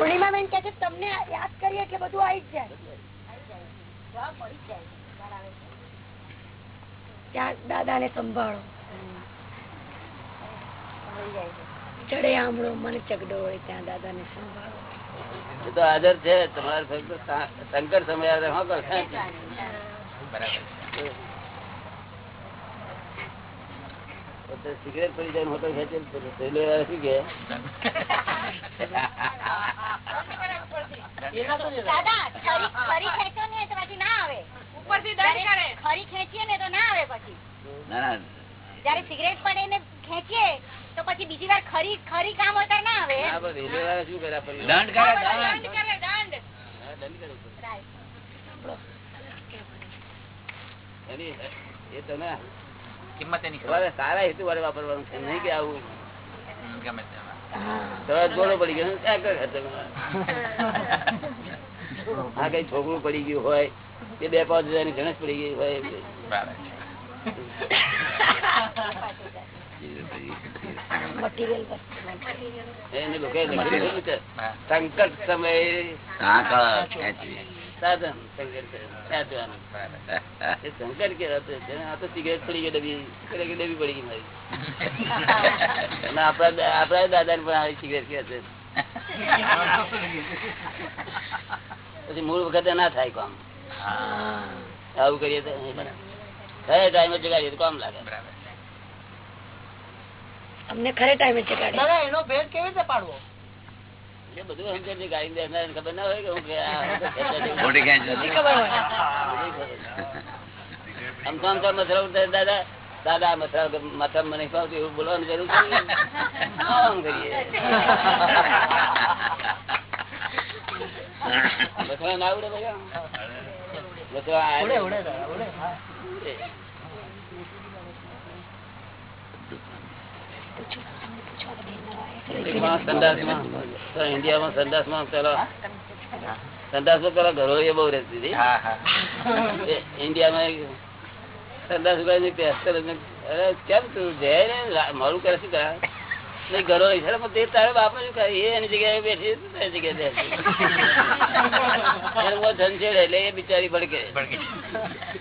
પૂર્ણિમા બેન કે છે, તમને યાદ કરીએ એટલે બધું આવી જાય. દાદા ને સંભાળો. ચડે આમળો, મને ચગડો હોય ત્યાં દાદા ને સંભાળો. એ તો હાજર છે, તમારે શંકર સમય કરશે? પોતે સિગરેટ પડી જાય હોટલ ખેંચે શું કે દાદા ખરી ખરી ખેંચો ને તો પછી ના આવે ઉપરથી દંડ કરે ખરી ખેંચીએ ને તો ના આવે પછી ના ના જયારે સિગરેટ પડે ને ખેંચીએ તો પછી બીજી વાર ખરી ખરી કામ ત્યારે ના આવે? દંડ કરે દંડ. કરે દંડ હા, દંડ કરે ઉપર. Right. એની એ તમે કિંમત એની ખબર. સારા હેતુ વાળે વાપરવાનું છે નહીં કે આવું ગમે તેમાં. તરત ગોળો પડી ગયો? આ કઈ છોકરું પડી ગયું હોય કે બે પાંચ હજારની ગણેશ પડી ગઈ હોય. સંકટ સમય. સાધન સંકટ ખેંચવાનું. બરાબર. એ છે. આ તો સિગરેટ પડી ગઈ ડબી પેલા ડબી પડી ગઈ મારી. અને આપણા આપણા દાદા ને પણ આવી સિગરેટ કે પછી મૂળ વખતે ના થાય કામ. આવું કરીએ તો ખરે ટાઈમ કયા ટાઈમે જગાડીએ તો કામ લાગે. અમને ખરે ટાઈમે ચગાડે એનો ભેદ કેવી રીતે પાડવો? દાદા દાદા મથરા મથરા મને એવું બોલવાનું જરૂર મથરા ના આવડે ભાઈ? મથરા આ- ઉડે ઉડે દાદા ઉડે હા. એમાં સંડાસમાં તો ઇન્ડિયામાં સંડાસમાં પેલા સંડાસમાં પેલા ઘરો બહુ રહેતી હતી હા, હા. એ ઇન્ડિયામાં એક સંડાસ ઉગાડીને પેસ્તર અને અરે કેમ તું જાય ને કરે શું નહીં ઘરો નહીં તે તારે બાપ શું કરે એની જગ્યાએ બેઠી તારી જગ્યાએ બેઠી એને બહુ ધનછેડ એટલે એ બિચારી ભડકે.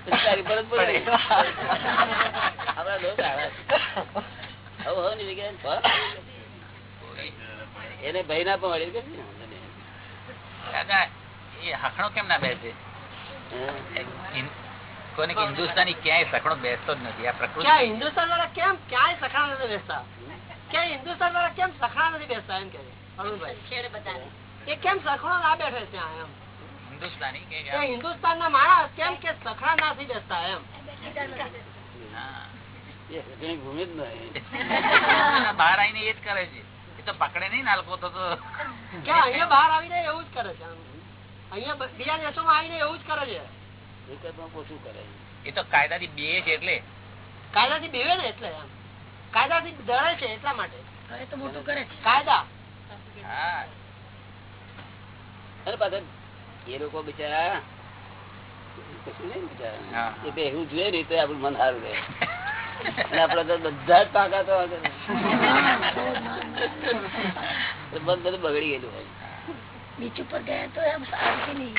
બિચારી પરત પડે આપડા લોકો આવા છે. ને જગ્યાએ. એને ભાઈ ના. પણ દાદા, એ હખણો કેમ ના બેસે? હિન- હિન્દુસ્તાની ક્યાંય સખણો બેસતો જ નથી આ પ્રકૃતિ હિન્દુસ્તાન વાળા કેમ ક્યાંય સખણા નથી બેસતા? ક્યાંય હિન્દુસ્તાન વાળા કેમ સખણા નથી બેસતા એમ કે અરુણભાઈ? એ કેમ સખણો ના બેઠે છે એમ? હિન્દુસ્તાની કે કે હિન્દુસ્તાન ના માણસ કેમ કે સખણા નથી બેસતા એમ? એ ભૂમિ જ નહીં. બહાર આવીને એ જ કરે છે. તો પકડે નહીં નાલકો તો તો. અહીંયા બહાર આવીને એવું જ કરે છે એમ. અહીંયા બીજા દેશોમાં આવીને એવું જ કરે છે. ઓછું કરે? એ તો કાયદાથી બે છે એટલે. કાયદાથી બેવે ને એટલે કાયદાથી ડરે છે એટલા માટે. તો મોટું કરે છે. કાયદા. હા. અને પાછા એ લોકો બિચારા કશું નહીં બિચારા? હા. એ બેહવું જોઈએ ને તો આપણું મન સારું રહે. આપડે તો બધા જ પાકા તો બધું બગડી ગયેલું હોય. બીચ ઉપર ગયા તો એમ શાંતિ નહીં.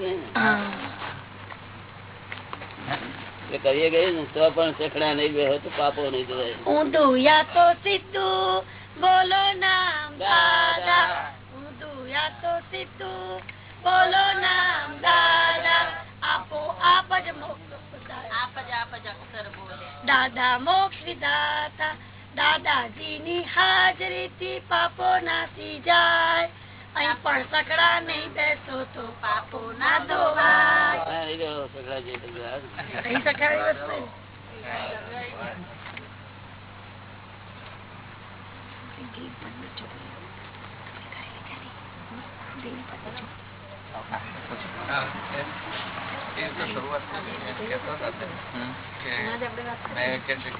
ને. કરીએ ને તો પણ તો પાપો નહીં જોવાય ઊંધું યા તો સીધું બોલો નામ દાદા. ઊંધું યા તો સીધું બોલો નામ દાદા. આપો આપ જ મોક્ષ આપ જ આપ જ અક્ષર બોલે દાદા મોક્ષ વિધાતા. દાદાજીની હાજરીથી પાપો નાસી જાય. અહીં પણ સકડા નહીં બેસો તો પાપો ના ધોવાય. હા, નહીં. રહેવો, શેખડા જેવી બધું આ. અહીં સકડાની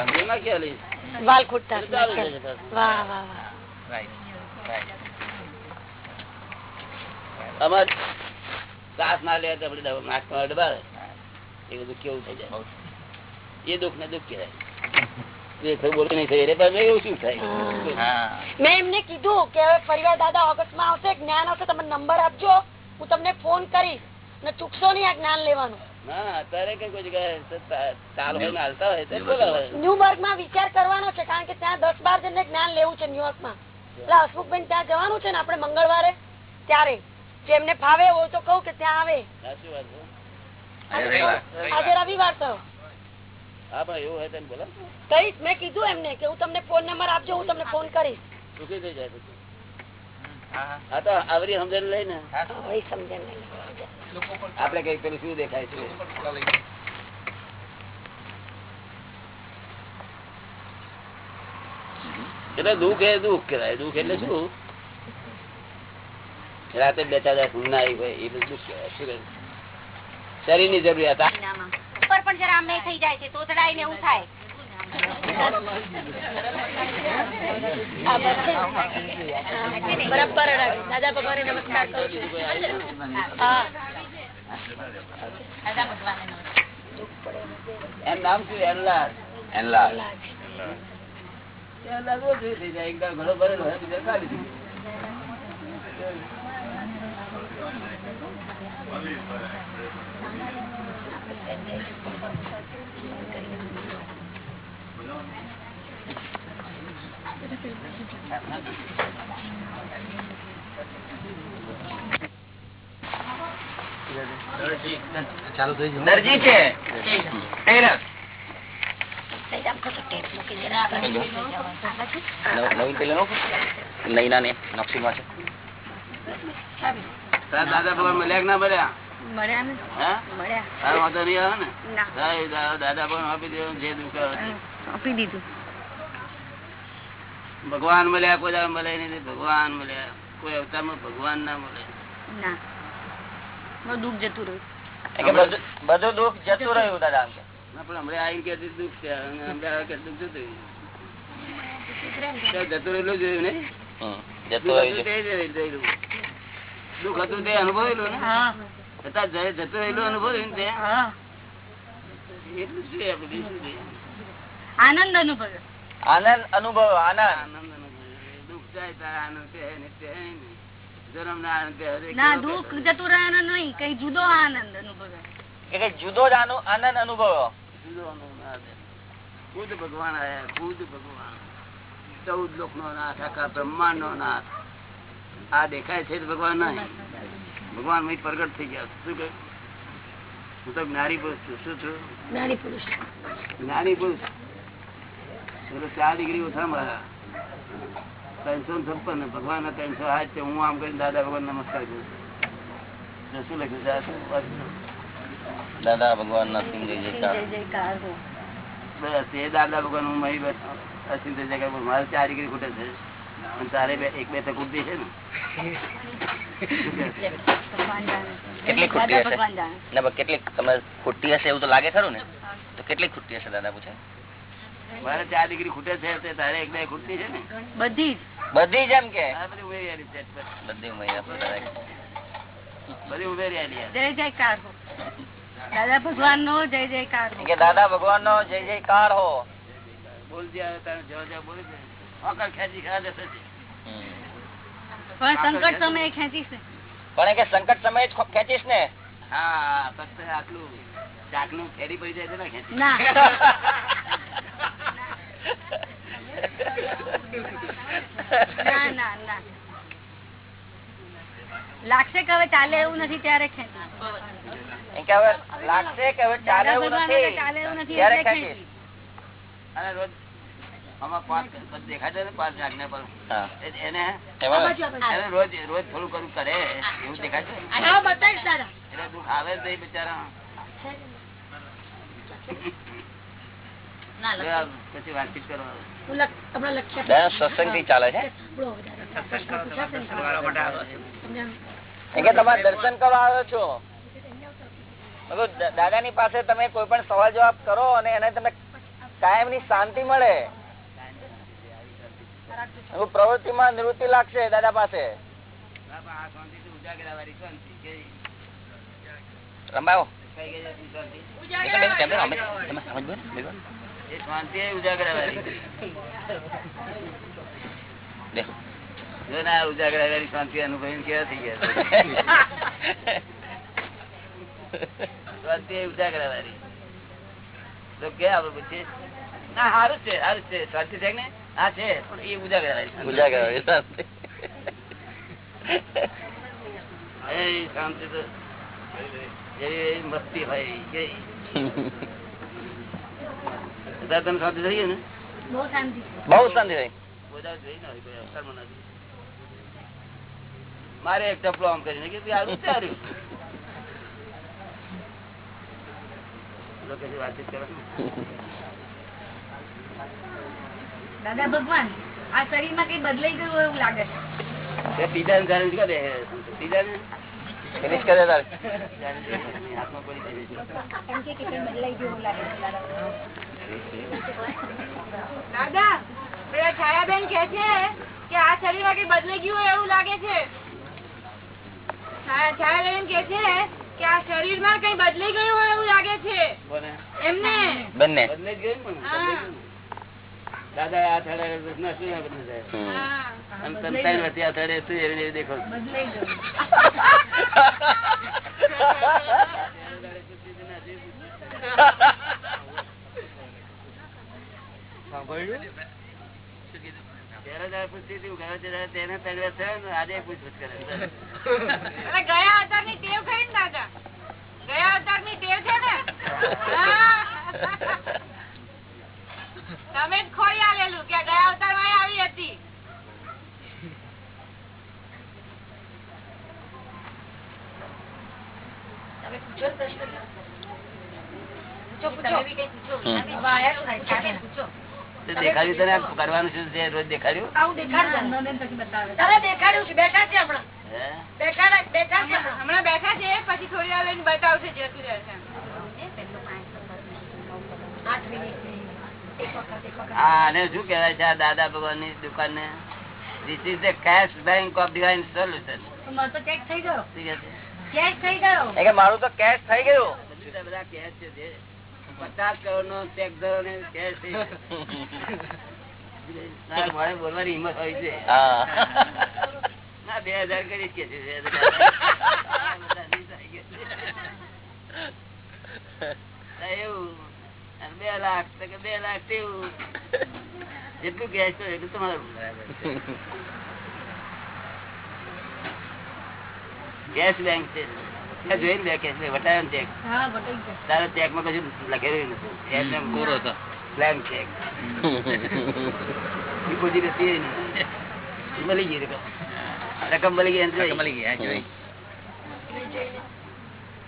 વસ્તુ એમાં ક્યાં લઈશ? વાલ ખૂટતા ચાલુ રહેશે પાછું. વાહ વાહ વાહ રાઈટ રાઈટ અમાર શ્વાસ ના લે તો આપણે દવા- નાકમાં દબાવે એ બધું કેવું થઈ જાય બહુ એ દુઃખ ને દુઃખ કહેવાય હા. મેં એમને કીધું કે હવે ફરીવાર દાદા ઓગસ્ટમાં આવશે જ્ઞાન આવશે તમે નંબર આપજો. હું તમને ફોન કરીશ. ને ચૂકશો નહીં આ જ્ઞાન લેવાનું. ના અત્યારે કઈ કોઈ જગ્યાએ તા- તાલ હોય ને હાલતા હોય તો બોલાવે. ન્યુબર્ગમાં વિચાર કરવાનો છે કારણ કે ત્યાં દસ બાર જણને જ્ઞાન લેવું છે ન્યુયોર્કમાં એટલે હસમુખબેન ત્યાં જવાનું છે ને આપડે મંગળવારે ત્યારે. જે એમને ફાવે હોય તો કહું કે ત્યાં આવે. આજે રવિવાર થયો હા પણ એવું હોય તો એને બોલાવો મેં કીધું એમને કે હું તમને ફોન નંબર આપજો હું તમને ફોન કરીશ. સુખી થઈ જાય પછી હા, હા. તો આવરી સમજણ લઈને હા. સમજણ આપડે કઈ પેલું શું દેખાય છે? એટલે દુઃખ એ દુઃખ કહેવાય. દુઃખ એટલે શું? રાતે બે ચાર ઊંઘ ના આવી હોય એ બધું દુઃખ કહેવાય? શું કહેવાય? શરીરની જરૂરિયાત આ ઉપર પણ જરા આમ થઈ જાય છે તોતડાય ને એવું થાય. બરાબર. દાદા ભગવાને નમસ્કાર કરું છું. એમ નામ શું એનલાલ એનલા. એનલાલ ઓછું થઈ જાય. એક ઘણો ભરેલો હોય બીજો ખાલી થઈ જાય. દરજી છે ટેલર. નવીન પેલું નૈના ને નકશીમાં છે તારા દાદા ભગવાન મળ્યા કે ના મળ્યા આવે ભગવાન આપી દેવાનું જે દુઃખ આવે તે. આપી દીધું. ભગવાન મળ્યા કોઈ મળે નહીં ભગવાન મળ્યા. કોઈ અવતારમાં ભગવાન ના મળે. ના. દુઃખ જતું રહ્યું. બધું બધું દુઃખ જતું રહ્યું દાદા પણ હમણાં આવીને કે દુઃખ છે? અને હમણાં આવે કે દુઃખ જતું રહ્યું. જતું રહેલું જોયું ને. જતું તે જ દુઃખ હતું તે અનુભવેલું ને? હા. છતાં જયારે જતું રહેલું એટલું શું? આનંદ અનુભવ આનંદ. આનંદ દુઃખ જાય ત્યારે આનંદ છે ને તે જન્મ ના આનંદ ના દુઃખ જતું રહ્યાનો નહીં કઈ જુદો આનંદ જુદો જ આનો- આનંદ અનુભવ જુદો અનુભવ. ખુદ ભગવાન આયા ખુદ ભગવાન. ચૌદ લોક નો નાથ આખા બ્રહ્માંડ નો નાથ આ દેખાય છે ભગવાન નહીં. ભગવાન મય પ્રગટ થઈ ગયા. શું કહ્યું હું તો જ્ઞાની પુરુષ છું. શું છું જ્ઞાની પુરુષ. જ્ઞાની પુરુષ. એટલે ચાર ડિગ્રી ઓછા મારા ત્રણસો ને છપ્પન. ભગવાન ના ત્રણસો હાથ છે. હું આમ કરીને દાદા ભગવાન નમસ્કાર કરું છું. શું લખ્યું? દાદા ભગવાન ના સિંહ બસ એ દાદા ભગવાન હું મહી બસ અસિંત જગ્યા પર મારે ચાર ડિગ્રી ખૂટે છે. તારે એક બે તો ખૂટતી છે ને. કેટલી દાદા હશે? ભગવાન જાણે. ના પણ કેટલી તમે ખોટી હશે એવું તો લાગે ખરું ને? તો કેટલી ખોટી હશે દાદા પૂછે? મારે ચાર ડિગ્રી ખૂટે છે તારે એક બે ખૂટતી છે ને. બધી બધી જ એમ કે? બધી ઉમેરી બધી ઉંમરે બધી ઉમેરી જય જયકાર હો. દાદા ભગવાન નો જય જયકાર કે દાદા ભગવાન નો જય જયકાર હો. બોલ જ્યાં તારે જવા જવા બોલી છે. આકર ખેંચી ખા જશે. છે. હમ. પણ સંકટ સમયે ખેંચીશ ને. પણ એ કે સંકટ સમયે જ ખેંચીશ ને? હા ફક્ત આટલું ચાકનું ફેરી પડી જાય છે ને ખેંચી ના. ના ના ના. લાગશે કે હવે ચાલે એવું નથી ત્યારે હવે લાગશે કે હવે ચાલે એવું નથી. ત્યારે અને રોજ આમાં પાંચ દેખાય છે ને પાંચ આજ્ઞા પર હા. એને રોજ રોજ થોડું કરું કરે એવું દેખાય છે? હા બતાવીશ દાદા એટલે દુઃખ આવે જ નહીં બિચારા પછી વાતચીત કરો હું લખ- હમણાં લખ્યા દાદા સત્સંગથી ચાલે છે? સાંભળો હવે દાદા. પ્રશ્ન પૂછાશે ને તમને એમ કે તમારે દર્શન કરવા આવ્યો છો? દાદા ની દાદાની પાસે તમે કોઈ પણ સવાલ જવાબ કરો અને એને તમને કાયમની શાંતિ મળે. મેં માં નિવૃત્તિ લાગશે દાદા પાસે. શાંતિથી ઉજાગરા વાળી શાંતિ અનુભવી કેવા થઈ ગયા શાંતિ ઉજાગરા વાળી. તો કે આપડે પૂછીએ ના સારું છે સારું છે. શાંતિ છે ને હા છે પણ એ ઉજાગરા ઉજાગરા શાંતિ. તો મસ્તી હોય તને શાંતિ થઈ ને? બહુ શાંતિ થઈ. મારે એક ટપલો આમ કરીને કે સારું લોકો વાતચીત કરો દાદા ભગવાન આ શરીરમાં કઈ બદલાઈ ગયું એવું લાગે છે? કરે ફિનિશ કરે કે કેટલી બદલાઈ ગયું એવું લાગે છે દાદા દાદા પેલા છાયાબેન કે છે કે આ શરીરમાં કઈ બદલાઈ ગયું હોય એવું લાગે છે? છાયાબેન કે છે કે આ શરીરમાં કઈ બદલાઈ ગયું હોય એવું લાગે છે? એમને? બંને. બદલાઈ ગયું ને પણ, બદલાઈ ગયું ને. દાદા આ થડે શું. અને તમે ત્રણ આ થડે શું એવી દેખો. ગયું. અવતારની ટેવ છે ને. તમે જ ખોઈ આલેલું કે ગયા અવતારમાં આવી હતી બેઠા છે બેઠા પછી થોડી વાર લઈને બતાવશે જતું રહેશે આઠ મિનિટ આને શું કહેવાય છે આ દાદા ભગવાનની દુકાન ને this is the cash bank of divine solution તો મારો તો ચેક થઈ ગયો. ઠીક છે? ચેક થઈ ગયો. એ કે મારું તો કેશ થઈ ગયું. બધા બધા કેશ છે પચાસ કરોડ નો ચેક ધરો ને કેશ મોઢે બોલવાની હિંમત હોય છે. હા. ના બે હજાર કરી કે એવું. બે લાખ તો કે બે લાખ તેવું. જેટલું કેશ હોય એટલું તમારું. કેશ બેંક છે. કેશ વટાયો ચેક. તારા માં કશું લખેલું નથી. ડિપોઝિટ હતી મળી ગઈ રકમ મળી ગઈ રકમ મળી ગઈ,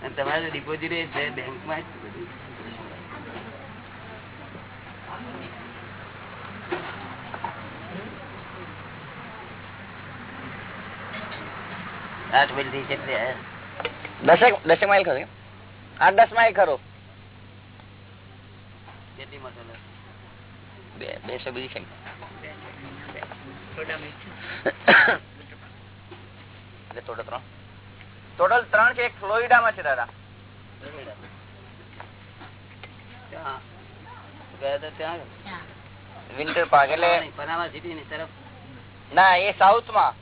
અને તમારે ડિપોઝિટ એ છે બેંકમાં જ બધું. આઠ મિલથી કેટલી દસેક દસેક માઇલ ખરો આઠ દસ માઇલ ખરો. કેટલી મસાલા બેસો બીજી છે ટોટલ ત્રણ. ટોટલ ત્રણ છે એક ફ્લોરિડામાં છે દાદા. ત્યાં ગયા ત્યાં વિન્ટર પાર્ક એટલે પનામા સિટી તરફ? ના એ સાઉથમાં.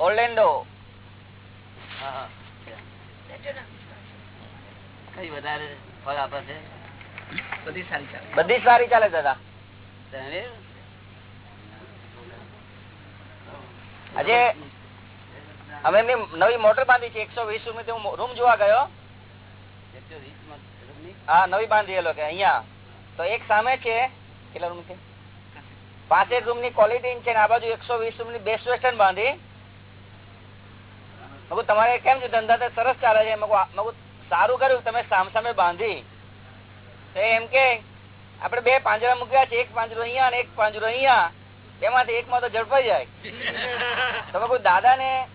ઓર્લેન્ડો. કઈ વધારે ફળ આપે છે? બધી સારી ચાલે. દાદા. આજે અમે એમની નવી મોટર બાંધી છે એકસો વીસ રૂમ હું રૂમ જોવા ગયો? હા નવી બાંધી એ લોકો અહીંયા. તો એક સામે છે કેટલા રૂમ છે? પાંચેક રૂમની ક્વોલિટી છે ને આ બાજુ એકસો વીસ રૂમની બેસ્ટ વેસ્ટર્ન બાંધી. મેં તમારે કેમ છે? ધંધા તો સરસ ચાલે છે. મેં મેં કીધું સારું કર્યું. તમે સામસામે બાંધી. એમ કે આપડે બે પાંજરા મૂક્યા છે. એક પાંજરો અહીંયા અને એક પાંજરો અહીંયા. એમાંથી એકમાં તો ઝડપાઈ જાય. તમે કોઈ દાદા ને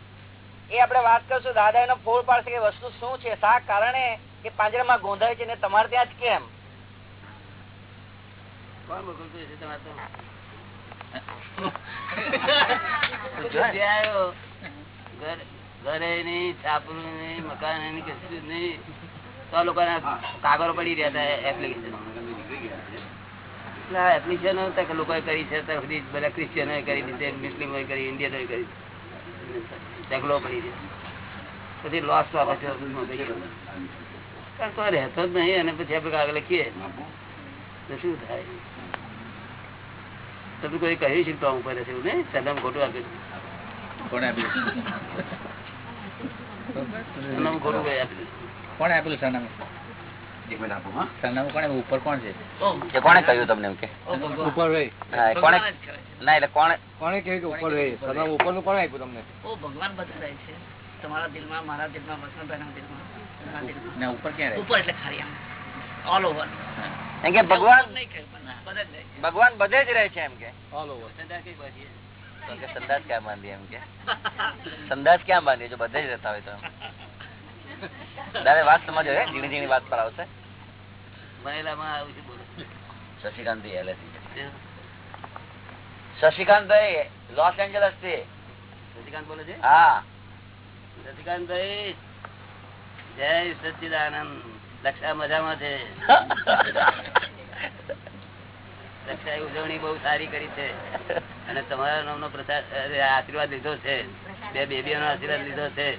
એ આપડે વાત કરશું. દાદા એનો ફોડ પાડશે કે વસ્તુ શું છે? શા કારણે એ પાંજરામાં ગોંધાય છે ને તમારે ત્યાં જ કેમ? કોણ મોકલતું છે? તમારે તો? ઘર- ઘરે નહીં છાપરું નહીં મકાન નહીં કશું નહીં તો લોકોના કાગળો પડી રહ્યા હતા એપ્લિકેશન એપ્લિકેશન હતા લોકોએ કરી છે બધા ક્રિશ્ચિયનોએ કરી દીધી મુસ્લિમોએ કરી ઇન્ડિયનોએ કરી ઢગલો પડી ગયો પછી લોસ તો આપણે ચોથમાં ગઈ ગયો. કારણ કે આ રહેતો જ નહીં અને પછી આપણે કાગળ લખીએ. તો શું થાય? તમે કોઈ કહ્યું છે તો ઉપર હશે એવું નહીં? સદમ ખોટું આપ્યું કોઈ આપ્યું? કોણે આપેલું સરનામું? સરનામું કોણે ઉપર કોણ છે? એ કહ્યું તમને એમ કે? ઉપર રહી. હા, એ કોણે ના એટલે કોણે કોને કહ્યું કે ઉપર રહી? સરનામું ઉપરનું કોણે આપ્યું તમને? ઓ ભગવાન બધા રહે છે. તમારા દિલમાં મારા દિલમાં વસંતભાઈના દિલમાં ઉપર ક્યાં રહે? ઉપર એટલે ખાલી ઓલ ઓવર એમ કે ભગવાન નહીં કહ્યું પણ બધા જ રહે છે. ભગવાન બધે જ રહે છે એમ કે? All over? તો કે સંદાસ ક્યાં બાંધી એમ કે? સંદાસ ક્યાં બાંધી જો બધે જ રહેતા હોય તો. દાદા વાત સમજો હે? ઝીણી ઝીણી વાત પર આવશે. બોલો. શશિકાંત ભાઈ લોસ એન્જલસથી શશિકાંત બોલે છે? હા. રજનીકાંતભાઈ જય સચિદાનંદ. લક્ષા મજામાં છે. દક્ષાએ ઉજવણી બહુ સારી કરી છે. અને તમારા નામનો આશીર્વાદ લીધો છે. બે બેબીઓનો આશીર્વાદ લીધો છે.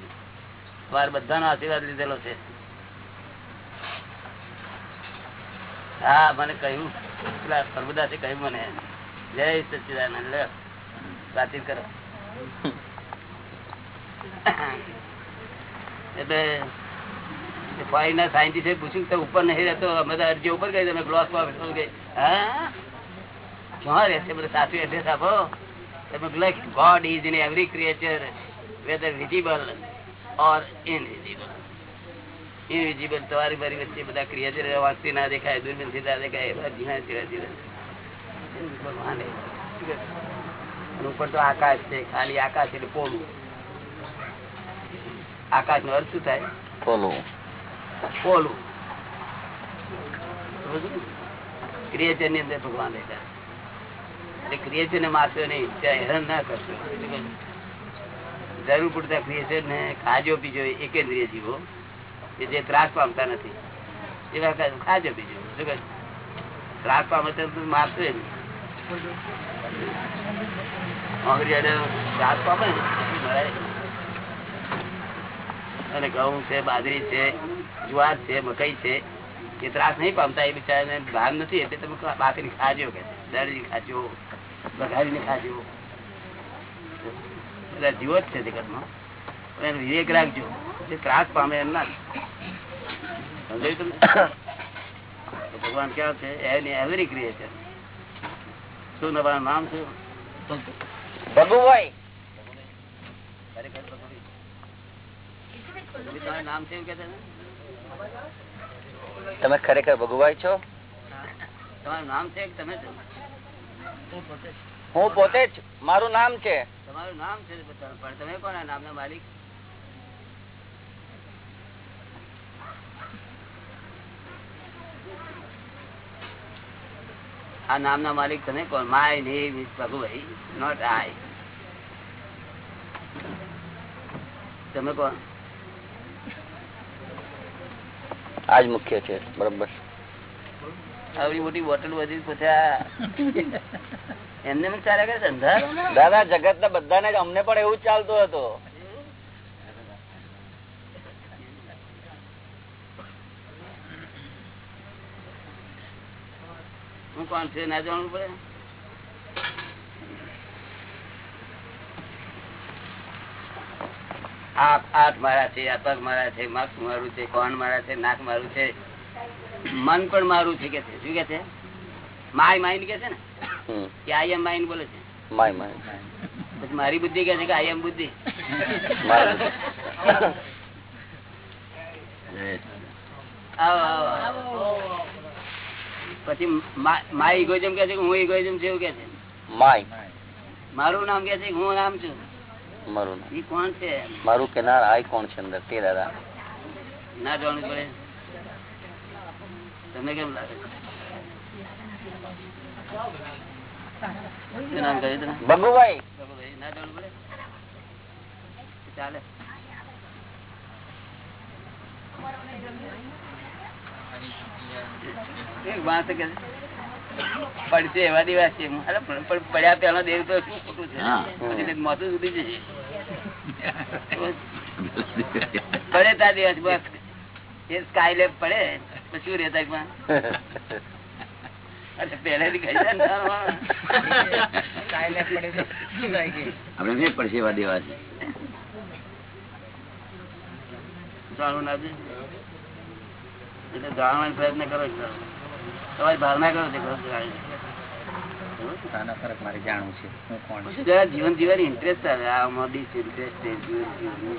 તમારા બધાનો આશીર્વાદ લીધેલો છે. હા, મને કહ્યું. પેલા પ્રભુદાસે કહ્યું મને. જય સચિદાનંદ. વાતચીત કરો. એટલે ફોરેન ના સાયન્ટિસ્ટ પૂછ્યું કે ઉપર નહીં રહેતો, અમે તો અરજી ઉપર ગઈ, તમે ગ્લોસમાં ગઈ હા? ક્યાં રહેશે બધું સાચું એડ્રેસ આપો. તમે લખ God is in every creature whether visible or invisible invisible તમારી મારી વચ્ચે બધા ક્રિએચર વાંચતી ના દેખાય દૂરબીનથી ના દેખાય એવા ધીમા ધીરા. અને ઉપર તો આકાશ છે ખાલી આકાશ એટલે પોલું. આકાશ નો અર્થ શું થાય? પોલું. પોલું. ક્રિએચરની અંદર ભગવાન રહેતા એટલે ક્રિએચર ને મારશો નહીં ત્યાં હેરાન ના કરશો. જરૂર પૂરતા ક્રિએશન ને ખાજો પીજો, એકેન્દ્રિય જીવો, કે જે ત્રાસ પામતા નથી. એવા ખાજો પીજો. શું કહે? ત્રાસ પામે તો મારશો અને ઘઉં છે, બાજરી છે, જુવાર છે, મકઈ છે, એ ત્રાસ નહીં પામતા, એ બિચારાને ભાન નથી, એટલે તમે બાકરી ખાજો કે દરજી ખાજો. ખાજો બધા જીવો. જ છે જગતમાં. પણ એનો વિવેક રાખજો. જે ત્રાસ પામે એમ ના. સમજાયું ભગવાન ક્યાં છે? એની એવરી ક્રિએશન શું તમારું નામ શું ભગુભાઈ? તમે ખરેખર ભગુભાઈ છો? તમારું નામ છે તમે છો? હું પોતે જ. મારું નામ છે. તમારું નામ છે પણ તમે કોના નામના માલિક? આ નામના માલિક તમે કોણ? My name is Bhagubhai not I. તમે કોણ? આજ મુખ્ય છે. બરોબર. આવડી મોટી બોટલ બધી પૂછ્યા એમને એમ ચાલ્યા કરે ધંધા દાદા જગત ના બધાને અમને પણ એવું જ ચાલતું હતું. હું કોણ છે ના જાણવું પડે? આઠ મારા છે આ પગ મારા છે માથું મારું છે કોણ મારા છે નાક મારું છે. મન પણ મારું છે કે છે? શું કે છે? માય માઇન્ડ કે છે ને? કે આઈ એમ માઇન્ડ બોલે છે. માય માઇન્ડ પછી મારી બુદ્ધિ કે છે કે આઈ એમ બુદ્ધિ. પછી માય ઇગોઇઝમ કે છે કે હું ઇગોઇઝમ છે એવું કે છે? માય. મારું નામ કે છે હું નામ છું? મારું નામ. કોણ છે? મારું કેનાર આઈ કોણ છે અંદર? તે દાદા. ના જાણવું પડે. તમને કેમ લાગે? ચાલે. પડશે એવા દિવસ. છે પડ્યા પેલો દેવ તો શું ખોટું છે. સુધી જશે. પડે ત્યાં દિવસ બસ. એ સ્કાય લેબ પડે. પછી શું રહેતા પણ આપડે પડશે એવા દેવા છે. એટલે જાણવાનો પ્રયત્ન કરો. તમારી ભાવના કરો તે ફરક મારે જાણવું છે. હું કોણ? જીવન જીવવાની ઇન્ટરેસ્ટ આવે? આમાં ઇન્ટરેસ્ટ જીવન જીવવાનું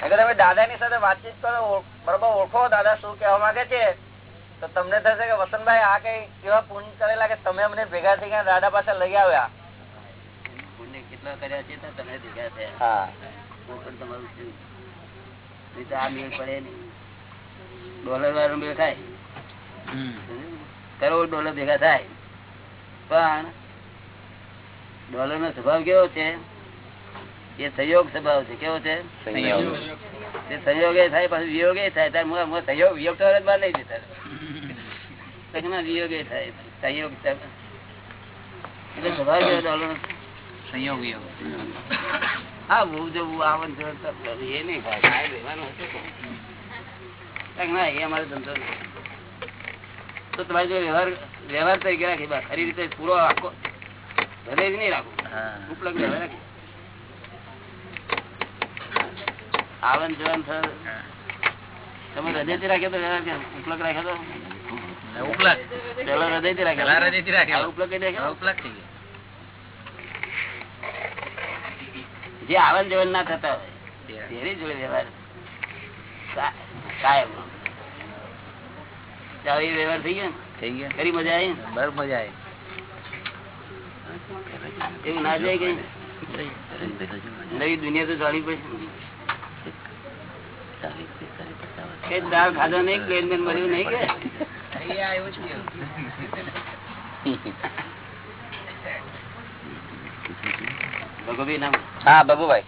અગર તમે દાદા ની સાથે વાતચીત કરો બરોબર ઓળખો દાદા શું કહેવા માંગે છે તો તમને થશે કે વસંતભાઈ આ કઈ કેવા પુણ્ય કરેલા કે તમે અમને ભેગા થઈ ગયા દાદા પાસે લઈ આવ્યા? પુણ્ય કેટલા કર્યા છે તમે ભેગા થયા. હા. તો પણ તમારું શું આ મેળ પડે ડોલર વાળો મેળ થાય કરોડ ડોલર ભેગા થાય. પણ ડોલર નો સ્વભાવ કેવો છે? એ સંયોગ સ્વભાવ છે. કેવો છે? તે સંયોગ એ થાય પછી વિયોગ એ થાય. તારે મું- મું સંયોગ વિયોગ તો બાર લઈ જતા વિયોગ એ થાય. સંયોગ સ્વભાવ. એટલે સ્વભાવ કેવો ડોલર નો સંયોગ યોગ હા બહુ જવું આવન જવન તો એ નહીં થાય. કાંઈ રહેવાનું હતું તો. કાંઈક ના એ અમારો ધંધો નહીં. તો તમારે જો વ્યવહાર વ્યવહાર તરીકે રાખી. બસ ખરી રીતે પૂરો આખો હૃદય જ નહીં રાખવું હા. ઉપલબ્ધ વ્યવહાર રાખી. આવન જવાન. તમે રાખ્યો તો વ્યવહાર રાખ્યો તો? ઉપલાક. પેલો રાખ્યો. હૃદયથી રાખ્યો. ઉપલાક થઈ ગયો. જે આવન જવન ના થતા હોય તેની જોડે વ્યવહાર કાયમ. ચાલો એ વ્યવહાર થઈ ગયો થઈ ગયા. ખરી મજા આવી બર મજા આવી. એવું ના જાય કઈ નવી દુનિયા તો જાણવી પડશે. દાળ ખાધો નહીં પ્લેન બેન મળ્યું નહીં કે? હા બાબુભાઈ.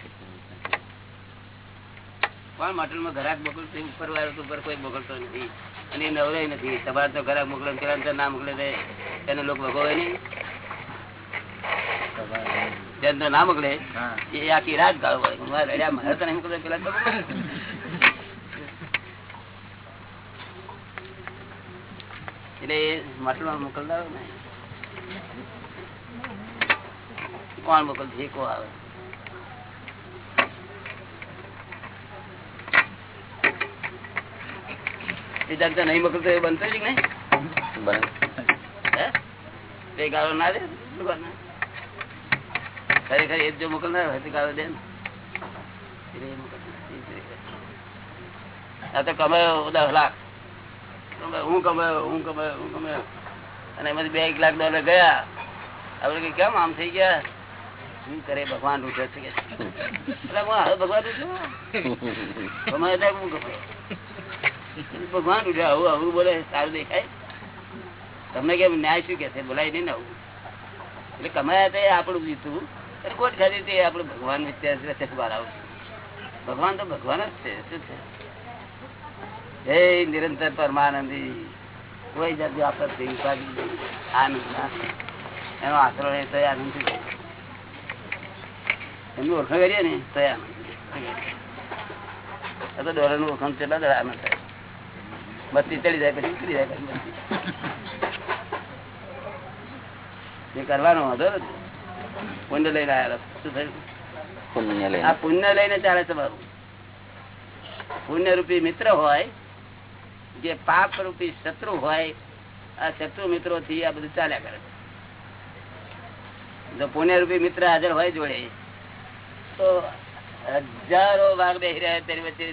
કોણ હોટેલમાં ઘરાક મોકલશે ઉપર વાળો ઉપર કોઈ મોકલતો નથી. અને એ નવરાય નથી. તમારે તો ઘરાક મોકલે ને પેલા તો ના મોકલે એને લોકો ભગવે નહીં. જેને તો ના મોકલે એ આખી રાત ગાળો પડે. મારે પેલા તો? એટલે એ માટલું મોકલતા ને. કોણ મોકલશે? એ કો આવે બીજા નહીં મોકલતો એ બનતો જ નહીં? ગાળો ના દે? ખરેખર એ જો મોકલનાર હોય તો ગાળો દે ને. આ તો કમાયો દસ લાખ. હું કમાયો હું કમાયો હું કમાયો અને એમાંથી બે એક લાખ ડોલર ગયા. આપડે કેમ આમ થઈ ગયા? ભગવાન રૂઠે છે? ભગવાન ભગવાન રૂઠ્યો બોલે, સારું દેખાય. તમને કેમ ન્યાય શું કે બોલાય નહીં ને આવું. એટલે કમાયા તે આપણું જીતું અને કોટ ખાધી તે ભગવાન વિચાર બહાર ભગવાન તો ભગવાન જ છે, શું છે? હે નિરંતર પરમાનંદી. કોઈ જાતિ આપત્તિ ઉપાધિ આનંદ એનો આશરો એ તો આનંદ એમનું ઓળખાણ કરીએ ને તો આનંદ તો ડોલરનું ઓળખાણ કેટલા દર આનંદ થાય. બત્તી ચડી જાય પછી ઉતરી જાય પછી એ કરવાનો હતો પુણ્ય લઈને શું થયું? પુણ્ય આ લઈને પુણ્ય લઈને ચાલે તમારું. પુણ્ય રૂપી મિત્ર હોય જે પાપ રૂપી શત્રુ હોય આ શત્રુ મિત્રો થી આ બધું ચાલ્યા કરે જો પુણ્ય રૂપી મિત્ર હાજર હોય જોડે તો હજારો વાઘ બેસી રહ્યા તેની વચ્ચે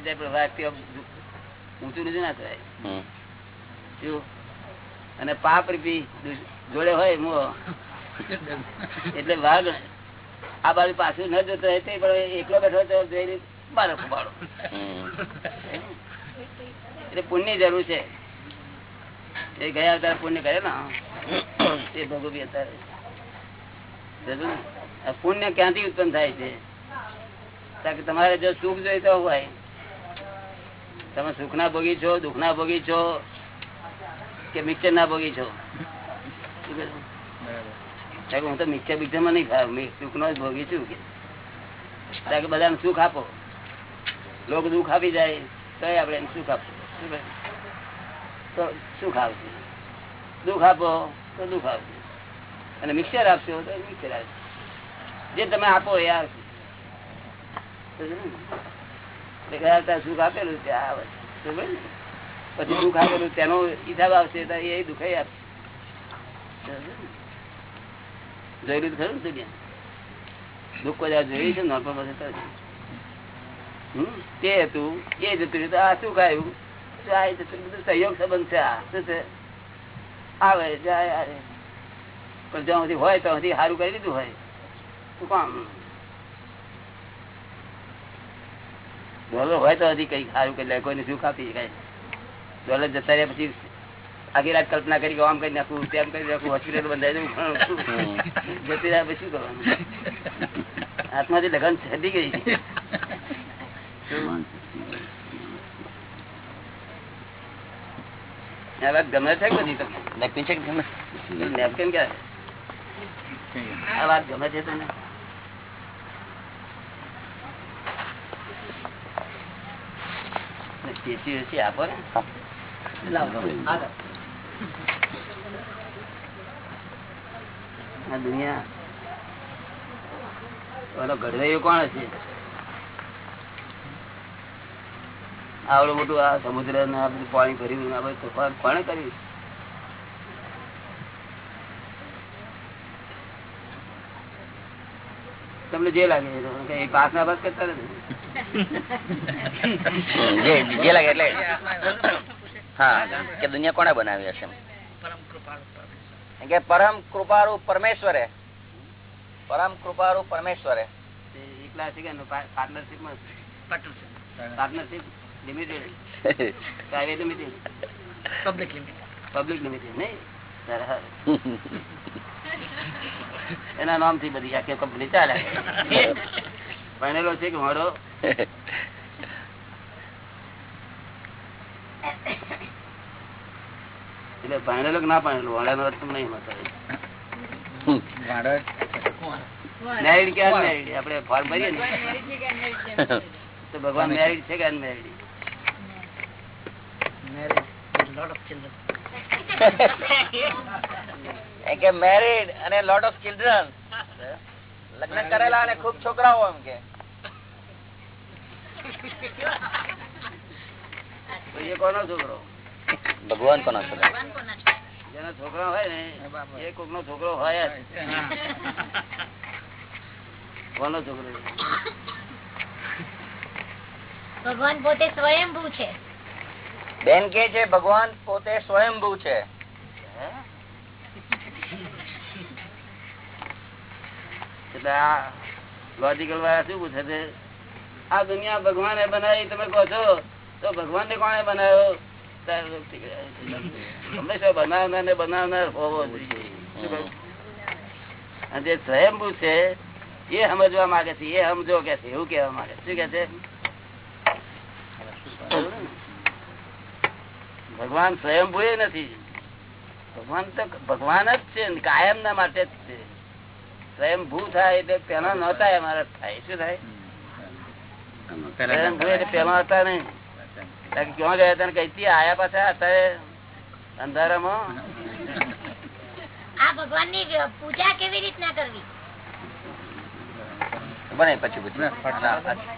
ઊંચું નીચું ના થાય. અને પાપ રૂપી જોડે હોય મો એટલે વાઘ આ બાજુ પાછું ન જતો હોય તે પણ એકલો બેઠો તો જોઈને મારો કુબાડો એટલે પુણ્ય જરૂર છે. એ ગયા અવતાર પુણ્ય કરે ને એ ભગવી અત્યારે પુણ્ય ક્યાંથી ઉત્પન્ન થાય છે? તમારે જો સુખ જોઈતો હોય. તમે સુખ ના ભોગી છો દુઃખ ના ભોગી છો, કે મિક્સર ના ભોગી છો? હું તો મિક્સર બિક્સરમાં નહીં ખાવ. સુખ નો જ ભોગી છું કે. બધાને સુખ આપો. લોકો દુઃખ આપી જાય તો આપણે સુખ આપો? તો સુખ આવશે દુઃખ આપો તો દુઃખ આવશે અને મિક્સર આપશો તો મિક્સર આવશે જે તમે આપો એ આવશે સુખ આપેલું તે આવે પછી દુઃખ આપેલું તેનો હિસાબ આવશે તો એ દુઃખ આપશે? જોયેલું ખરું દુનિયા દુઃખ કોઈ દાડો જોયું છે નોર્મલ? તે હતું, એ જતું રહ્યું આ શું ખાયું? આ જતું બધું સહયોગ સંબંધ છે આ. શું છે? આવે, જાય પણ જ્યાં સુધી હોય, ત્યાં સુધી સારું કરી દીધું હોય. તો કામ ડોલર હોય તો હજી કઈ સારું કરી લે, કોઈને સુખ આપી કઈ ડોલર જતા રહ્યા પછી આખી રાત કલ્પના કરી આમ કરી નાખું, તેમ કરી નાખું, હોસ્પિટલ બંધાઈ દઉં જતી રહ્યા પછી શું કરવાનું? હાથમાંથી લગન છડી ગઈ. આ વાત ગમે છે બધી તમને? નેપકિન ક્યાં આ વાત ગમે છે તને ચેચી વેચી આપો ને. આ દુનિયા. ઓલો ઘડવૈયો કોણ છે આવડું મોટું આ સમુદ્ર ને આ બધું પાણી ભર્યું આ બધું તોફાન કોણે કર્યું? તમને જે લાગે એ પાસ ના પાસ કરતા નથી જે લાગે એટલે હા કે દુનિયા કોને બનાવી હશે? કે પરમ કૃપાળુ પરમેશ્વરે. પરમ કૃપાળુ પરમેશ્વરે. એકલા છે કે પાર્ટનરશીપમાં? Partnership limited private limited public limit public limited નહીં? એના નામથી બધી આખી કંપની ચાલે. ભણેલો છે કે મારો એટલે ભણેલો કે ના ભણેલો? વડાનો અર્થ તમને નહીં બતાવે આપડે કે અનમેરિડ આપણે ફોર્મ ભરીએ ને. તો ભગવાન મેરિડ છે કે અનમેરિડ એ કે મેરીડ અને લોટ ઓફ ચિલ્ડ્રન લગ્ન કરેલા અને ખૂબ છોકરાઓ એમ કે. કોનો છોકરો? ભગવાન કોનો છોકરો? જેનો છોકરો હોય ને એ કોક નો છોકરો હોય જ. કોનો છોકરો? ભગવાન પોતે સ્વયંભૂ છે. બેન કે છે, ભગવાન પોતે સ્વયંભૂ છે. લોજિકલ વાળા શું પૂછે છે? આ દુનિયા ભગવાને બનાવી, તમે કહો છો, તો ભગવાન ને કોને બનાવ્યો હંમેશા બનાવનાર ને બનાવનાર હોવો જોઈએ. જે સ્વયંભૂ છે, એ સમજવા માંગે છે, એ સમજો કે છે, એવું કેવા માંગે શું કે છે? ભગવાન સ્વયંભૂ એ નથી. ભગવાન તો ભગવાન જ છે કાયમ ના માટે જ છે. સ્વયંભૂ થાય એટલે પેલા નહોતા અમારા થાય. શું થાય? સ્વયંભૂ એટલે પેલા હતા નહીં. ક્યાં ગયા હતા ને આયા પાછા અત્યારે અંધારામાં? આ ભગવાનની પૂજા કેવી રીતના કરવી? બને પછી પૂછ્યું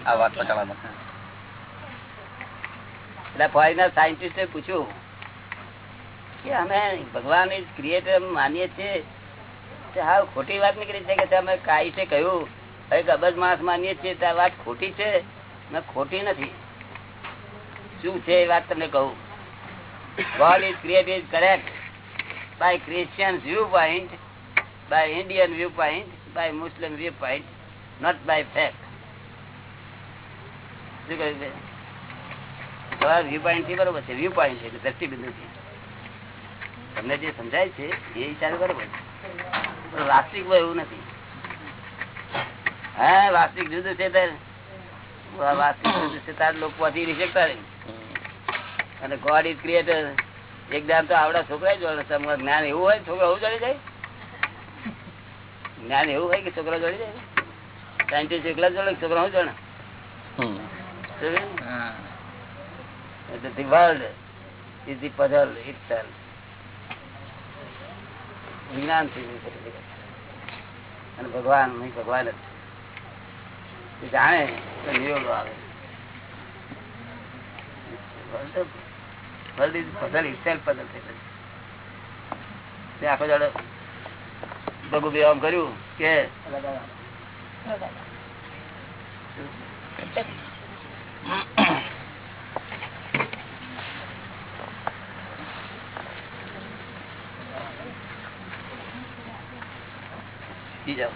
આ વાત પટાવવામાં એટલે ફોરેનર સાયન્ટિસ્ટે પૂછ્યું કે અમે ભગવાન ક્રિએટર માનીએ છીએ. હા ખોટી વાત નીકળી છે કે તે અમે કાઈ છે કહ્યું. એક અબજ માણસ માનીએ છીએ તો વાત ખોટી છે? ને, ખોટી નથી. શું છે એ વાત તમને કહું? God is create is correct by Christian viewpoint by Indian viewpoint by Muslim viewpoint not by fact શું કહ્યું છે? તમારા વ્યૂ પોઈન્ટથી બરોબર છે વ્યૂ પોઈન્ટ છે દ્રષ્ટિબિંદુ થી. તમને જે સમજાય છે એ હિસાબે બરોબર છે. પણ એવું નથી. હા વાસ્તવિક જુદું છે તાર. વાસ્તવિક જુદું છે તાર લોકો પહોંચી નહીં શકતા અને ગોડ ઇઝ ક્રિએટર એકદમ તો આવડા છોકરા જોડે જ્ઞાન એવું હોય છોકરા એવું જોડી જાય? જ્ઞાન એવું હોય કે છોકરા જોડી જાય? સાયન્ટિસ્ટ એકલા જોડે છોકરા હું જોડે હા. The world. Is the puzzle itself. વિજ્ઞાનથી અને ભગવાન નહીં ભગવાન જ જાણે તો નિરોગો આવે world is puzzle itself puzzle થઈ ગયું. આખો દાડો ભગુ બે આમ કર્યું કે જી જાઓ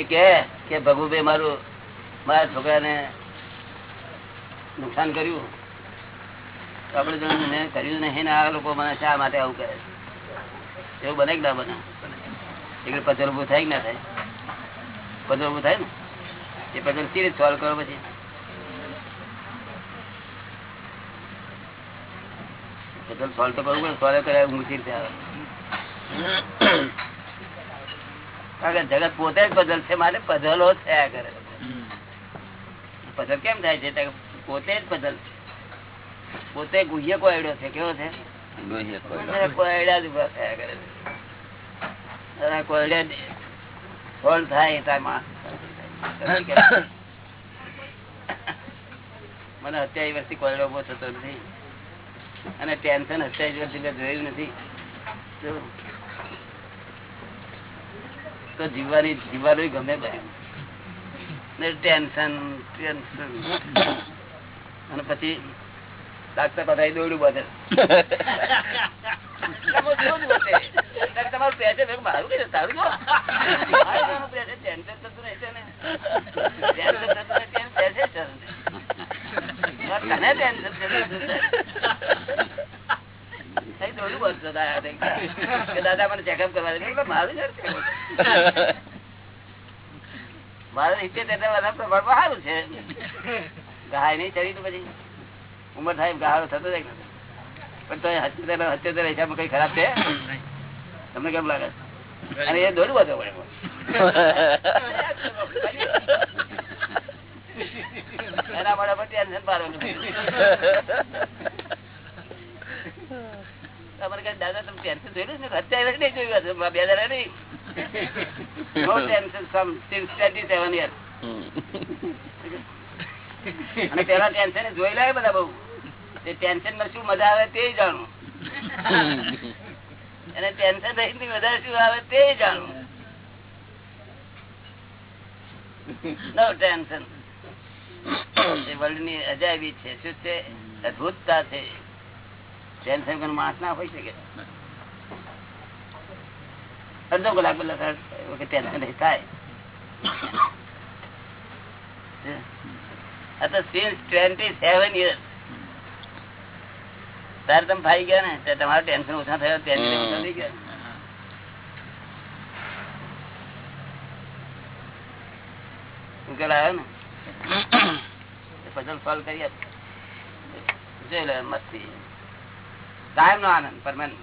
કોઈ કે કે ભગુભાઈ મારું, મારા છોકરાને નુકસાન કર્યું? આપણે મેં કર્યું નહીં ને આ લોકો મને શા માટે આવું કરે છે? એવું બને કે બને? એટલે પચર ઉભું થાય કે ના થાય? પચર ઉભું થાય ને? એ પચર સી રીતે સોલ્વ કરો પછી? પચર સોલ્વ તો કરવું પડે, સોલ્વ કર્યા ઊંઘ રીતે આવે? કારણ કે જગત પોતે જ છે મારે પઝલો થયા કરે. બદલ કેમ થાય છે? પોતે જ છે પોતે ગુહ્ય કોયડો છે કેવો છે? કોયડા. જ ઊભા થયા કરે છે. કોયડા સોલ્વ થાય ત્યાં મને અત્યાવીસ વર્ષથી કોયડો ઊભો થતો નથી. અને ટેન્શન અત્યાવીસ વર્ષથી જોયું નથી. તો જીવવાની જીવવાનું ગમે ને ટેન્શન ટેન્શન. અને પછી ડાક્ટર બધા. દોડ્યું બધે તમારું પેસે ને? ટેન્શન થતું નથી. તને થતું કઈ દોડ્યું બધું દાદા મને ચેકઅપ કરવા મારું રીતે તેના સારું છે. ગાય નહીં ચડી તો પછી ઉમર થાય ગાળો થતો જાય. પણ તો હત્યોતેર હત્યોતેર હિસાબમાં કઈ ખરાબ છે? તમને કેમ લાગે? અને એ દોડું હતો એના માટે ટેન્શન પાડવાનું. ટેન્શન જોયેલું માં શું મજા આવે તે જાણું. અને ટેન્શન રહી વધારે શું આવે તે જાણું. નો ટેન્શન વર્લ્ડની અજાયબી છે. શું છે? અદભુતતા છે. ટેન્શન વગર માણસ ના હોય શકે. અડધો કલાક પેલા ટેન્શન નહીં થાય. તમારું ટેન્શન ઓછા થયો ટેન્શન થઈ ગયા. ઉકેલ આવ્યો ને? પઝલ સોલ્વ કરી આપ જોઈ લે મસ્તી. કાયમ નો આનંદ પરમાનન્ટ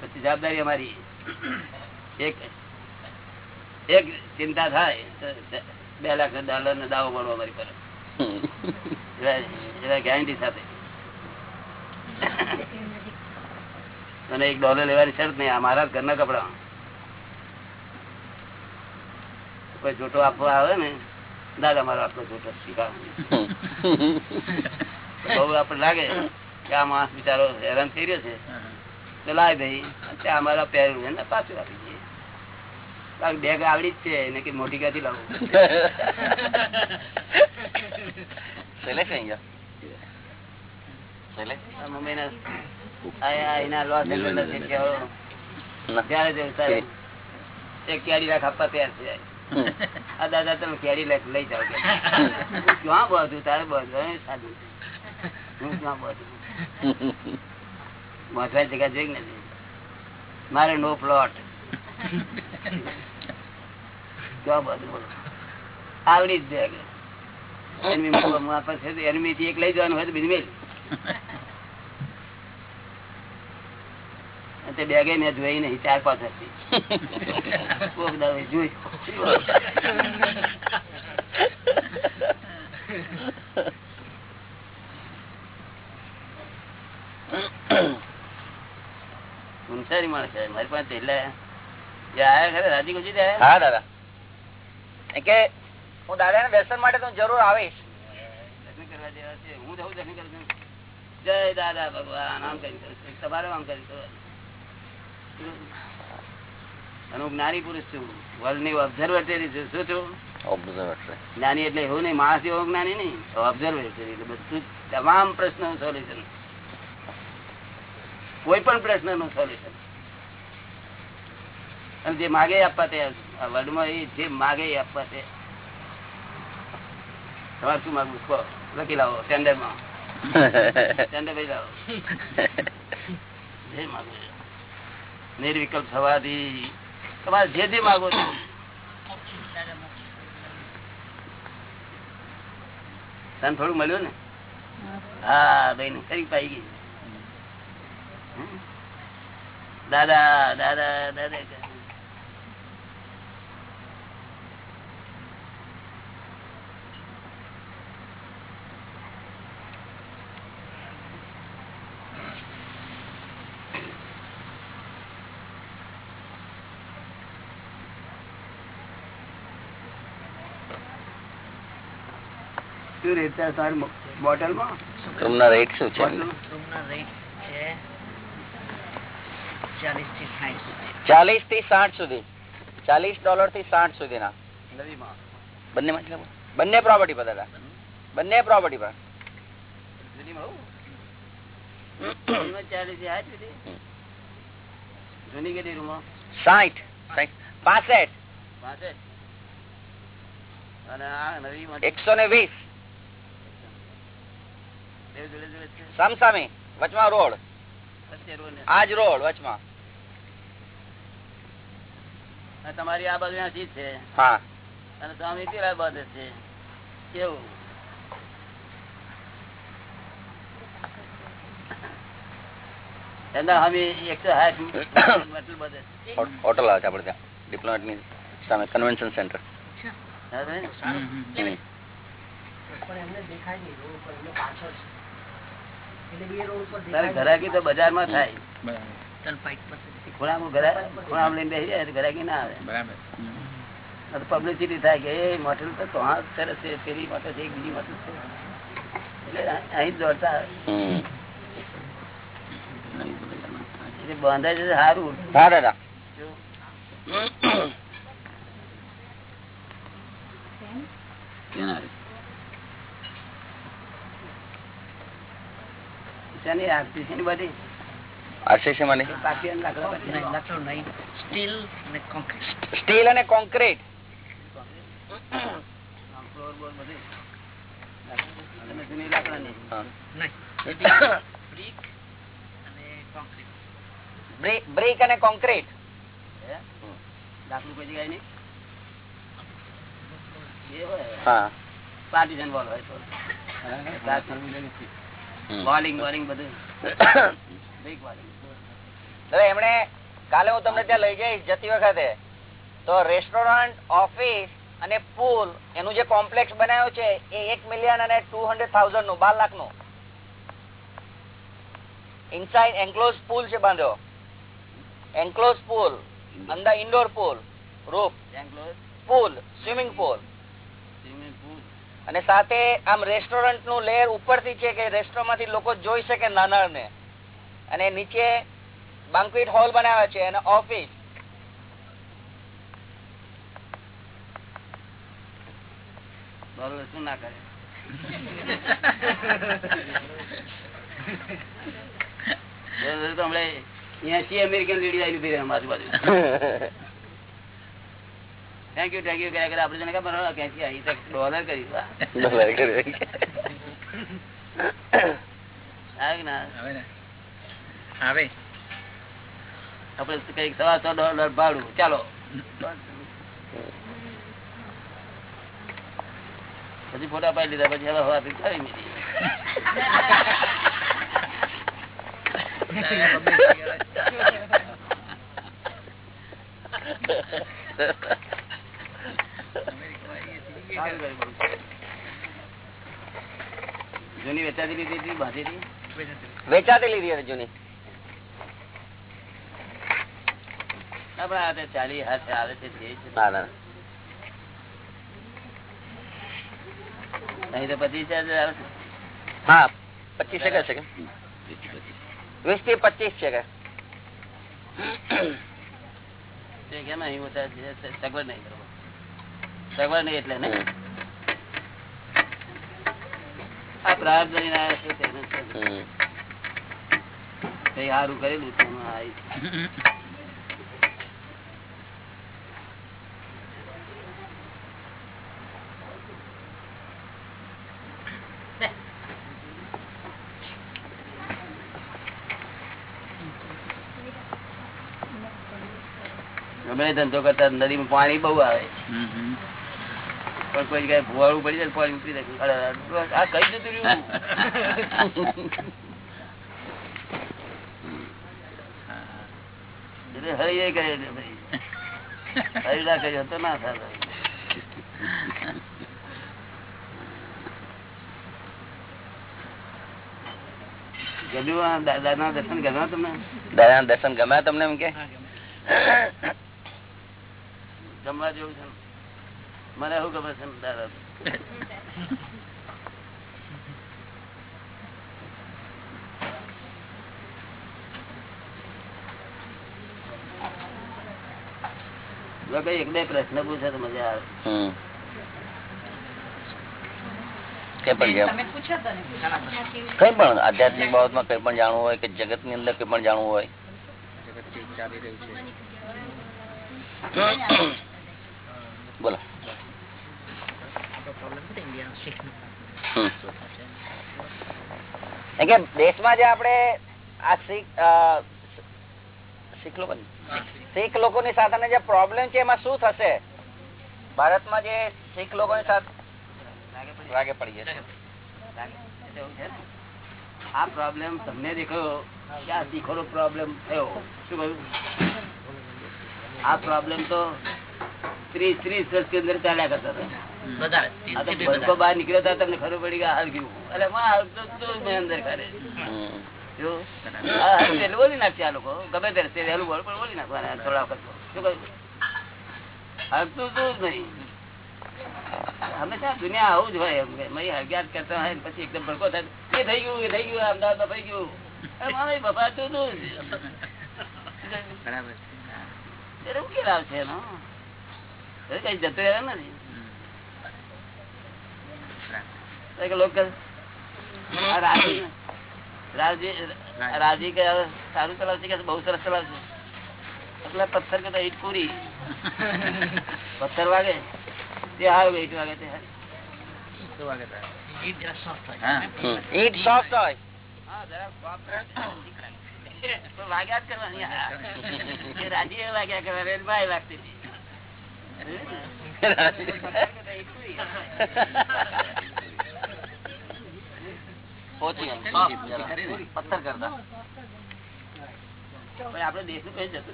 પછી જવાબદારી અમારી એક એક ચિંતા થાય બે લાખ ડોલર નો દાવો મળવો અમારી પર. ગેરંટી સાથે. અને એક ડોલર લેવાની શરત નહીં, આ મારા ઘરના કપડા. કોઈ જોટો આપવા આવે ને, દાદા મારો આટલો જોટો સ્વીકાર. બહુ આપડે લાગે. કે આ માણસ બિચારો હેરાન થઈ રહ્યો છે. તો લાય ભાઈ ત્યાં અમારા પહેરવું છે ને પાછું આપી દઈએ. કારણ બેગ આવડી જ છે એને કે મોટી ક્યાંથી લાવું. કેરી લાખ આપવા તૈયાર છે. આ દાદા તમે કેરી લાખ લઈ જાઓ કે. ક્યાં બધું? તારે બધું સાધુ હું ક્યાં બધું? મારે નો પ્લોટ આવડી જ એનમી થી એક લઈ જવાનું હોય તો બેગે મેં જોઈ ચાર પાંચ હતી. જોઈ. સંસારી માણસ છે મારી પાસે એટલે જે આયા ખરા રાજી ગુજી હા દાદા. કે હું દાદા દર્શન માટે તો જરૂર આવીશ. દર્શન કરવા જેવા છે. હું જવું દર્શન કરું જય દાદા ભગવાન. આમ કરી તમારે આમ કરી અને હું જ્ઞાની પુરુષ છું. વર્લ્ડની ઓબ્ઝર્વેટરી છું. શું છું? ઓબ્ઝર્વેટરી જ્ઞાની એટલે એવું નહીં માણસ એવો જ્ઞાની નહીં. ઓબ્ઝર્વેટરી એટલે બધું તમામ પ્રશ્નો સોલ્યુશન કોઈ પણ પ્રશ્નનું સોલ્યુશન અને જે માગે આપવા તે વર્લ્ડમાં એ જે માગે આપવા તે તમારે શું માગવું? કહો. લખી લાવો. ટેન્ડરમાં ટેન્ડર ભાઈ લાવો. જે માગો. નિર્વિકલ્પ થવાથી તમારે જે જે માગો છો. તને થોડું મળ્યું ને? હા બેન ખરી પાઈ ગઈ? દાદા દાદા દાદા. શું રેટ છે તારી તમને રેટ શું છે? ચાલીસથી સાઠ સુધી. ચાલીસ ડોલરથી સાઠ સુધી ના બંને બંને પ્રોપર્ટી પર દાદા. બંને પ્રોપર્ટી પર. સાઠ પાસઠ. એકસો ને વીસ. સામસામે વચમાં રોડ. આજ રોડ વચમાં. તમારી આ બાજુ અહીંથી છે. હા. અને સ્વામી પેલા બાજુ છે. કેવું હોટલ આવે છે આપણે ત્યાં. ડિપ્લોમેટની સામે કન્વેન્શન સેન્ટર ઘરાકી તો બજારમાં થાય. બરાબર ખૂણામાં ઘરા લઈને બેસી જાય તો ના આવે? બરાબર. પબ્લિસિટી થાય કે એ મોટેલ તો સરસ છે પેલી મોટલ છે બીજી મોટલ છે. એટલે અહીં જ દોડતા. એટલે બાંધાય છે સારું. હા દાદા. શેની આરતી છે બધી? આરસીસી માં એ પાકી અને લાકડા પાકી. સ્ટીલ અને કોન્ક્રીટ. બ્રિક અને કોન્ક્રીટ? લાકડું કોઈ જગ્યાએ નહીં? પાર્ટીશન વોલ હોય તો. વોલિંગ વોલિંગ બધું Brick walling. દાદા એમણે કાલે હું તમને ત્યાં લઈ જઈશ જતી વખતે. તો રેસ્ટોરન્ટ ઓફિસ અને પુલ એનું જે કોમ્પ્લેક્સ બનાવ્યું છે એ એક મિલિયન અને ટુ હંડ્રેડ થાઉઝન્ડનું બાર લાખનું ઇનસાઇડ એન્કલોઝ પુલ છે બાંધ્યો એન્કલોઝ પુલ અંદર ઇન્ડોર પુલ રૂપ પુલ સ્વિમિંગ પુલ અને સાથે આમ રેસ્ટોરન્ટનું લેયર ઉપરથી છે કે રેસ્ટોરન્ટમાંથી લોકો જોઈ શકે નાના ને અને નીચે બાંકવેટ હોલ બનાવે છે અને ઓફિસ શું ના કરે બરોબર તો હમણાં એસી અમેરિકન અમારી બાજુ થેન્ક યુ થેન્ક યુ કર્યા કરે આપડે ખબર ક્યાંથી આવી ડોલર કરી આવે ના. આવે. આપડે કંઈક સવા સો ડોલર ભાડું. ચાલો. પછી ફોટા પાડી લીધા પછી હવે હવા બધું. જૂની વેચાતી લીધી હતી બાંધી વેચાતી લીધી હતી જૂની. આપડે ચાલી હાથે આવે છે તે જ. ના ના અહીં તો પચીસ હજાર હા પચીસ છે છે વીસથી પચીસ તે કેમ અહીં સગવડ નહીં બરોબર સગવડ નહીં એટલે ને? આ પ્રાર્થ બનીને આવ્યા છે તેને. સારું કરેલું છે ધંધો કરતા નદીમાં પાણી બહુ આવે. પણ કોઈ જગ્યાએ ભુવાળું પડી જાય ને પાણી ઉતરી જાય. આ કઈ જતું રહ્યું? એટલે હરી એ કરે એટલે ભાઈ. હરી ના કર્યો તો ના થાય. દાદા ના દર્શન ગમ્યા તમને? દાદા દર્શન ગમ્યા તમને એમ કે? જમવા જેવું છે મને શું ગમે છે દાદા એક બે પ્રશ્ન પૂછે તો મજા આવે. પણ કઈ પણ આધ્યાત્મિક બાબતમાં કઈ પણ જાણવું હોય કે જગતની અંદર કઈ પણ જાણવું હોય જગત જે ચાલી રહ્યું છે બોલો કે દેશમાં જે આપણે આ શીખ લોકો શીખ લોકોની સાથે જે પ્રોબ્લેમ છે એમાં શું થશે? ભારતમાં જે શીખ લોકોની સાથે લાગે પડી જશે? આ પ્રોબ્લેમ તમને દેખાયો? કે આ શીખો પ્રોબ્લેમ થયો? શું કહ્યું આ પ્રોબ્લેમ તો ત્રીસ ત્રીસ વર્ષની અંદર ચાલ્યા કરતા હતા. બહાર નીકળ્યો હતા તમને ખબર પડી કે હાલ ગયું અરે માં અંદર કરે હમ. જો. આ હાલ એટલે બોલી નાખશે આ લોકો. ગમે તે રસ્તે વહેલું બોલ પણ બોલી નાખવાના થોડા વખત. શું કહ્યું? હલતું તું જ નહીં. હંમેશા દુનિયા આવું જ હોય કે કરતા હોય પછી એકદમ ભડકો થાય. એ થઈ ગયું એ થઈ ગયું અમદાવાદ થઈ ગયું. મારે તું. બરાબર છે. એટલે ઉકેલ આવશે એનો. કઈ જતો રહ્યો નથી. રાજી કે સારું ચલાવશે કે બહુ સરસ ચલાવશે? એટલે પથ્થર કે ઈટ પૂરી. પથ્થર વાગે? તે હારું ઈટ વાગે તે. ઈટ સોફ્ટ હોય. વાગ્યા જ કરવાની. રાજી એ વાગ્યા કરવાની. ભાઈ લાગતી હતી.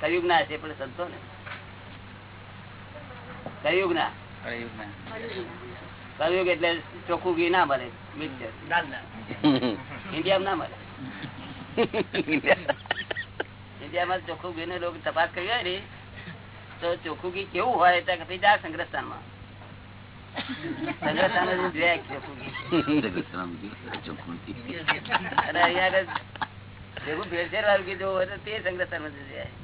કયુગ ના છે ને કયુગ ના કયુગ એટલે ચોખ્ખું ઘી ના મળે મિક્સર ઇન્ડિયામાં ના મળે ઇન્ડિયામાં ચોખ્ખું ઘી ને લોકો તપાસ કરી હોય ને તો ચોખ્ખું ઘી કેવું હોય ત્યાં કઈ જા અહીંયા આગળ ભેગું ભેળસેળ વાળું કીધું હોય તો તે સંગ્રહસ્થાનમાં માં જાય.